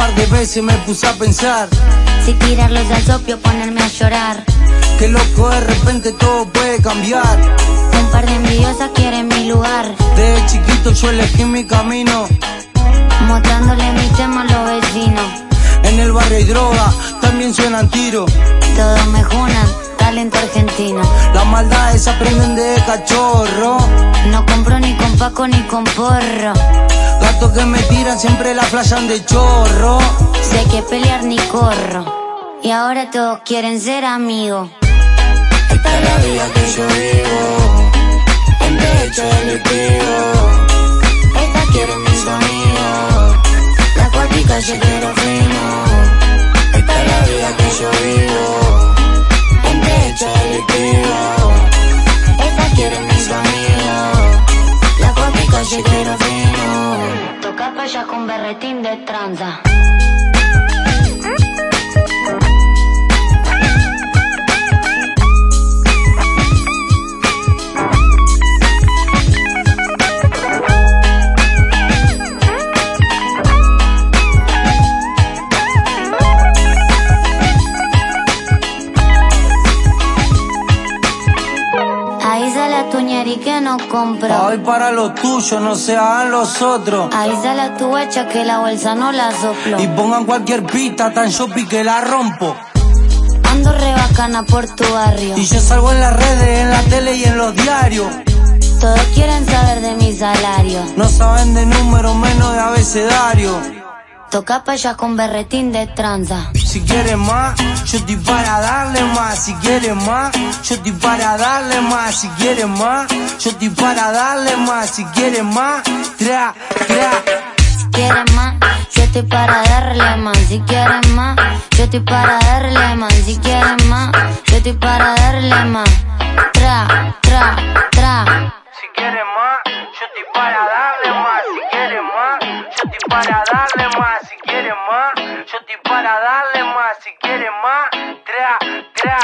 par de veces me puse a pensar Si tirarlos al sopio, ponerme a llorar. Que loco de repente todo puede cambiar. Un par de envidiosas quieren mi lugar. Desde chiquito yo elegí mi camino. Mostrándole mi tema a los vecinos. En el barrio hay droga, también suenan tiros. Todos me junan, talento argentino. Las maldades aprenden de cachorro. No compro ni con Paco ni con porro. Gatos que me tiran siempre la flashan de chorro. Sé que pelear ni corro. Y ahora todos quieren ser amigos. Esta es la vida que yo vivo. En derecho delictivo. Esta quieren mis amigos. La cuartica se quiero. Se quiero allá con berretín de tranza. Tu ñeri que no compro. Hoy para los tuyos, no sean los otros. Ahí sale a tu hecha que la bolsa no la soplo. Y pongan cualquier pista tan shopping que la rompo. Ando re bacana por tu barrio. Y yo salgo en las redes, en la tele y en los diarios. Todos quieren saber de mi salario. No saben de número, menos de abecedario. Toca allá con berretín de tranza. Si quieres más, yo estoy para darle más. Si quieres más, yo estoy para darle más. Si quieres más, yo estoy para darle más. Si quieres más, tra, tra. Si quieres más, yo estoy para darle más. Si quieres más, yo estoy para darle más. Si quieres más, yo estoy para darle más. Tra, tra, tra. Si quieres más, yo estoy para darle más. Si quieres más, yo estoy para darle más. Yo estoy para darle más. Si quieres más, tra, tra.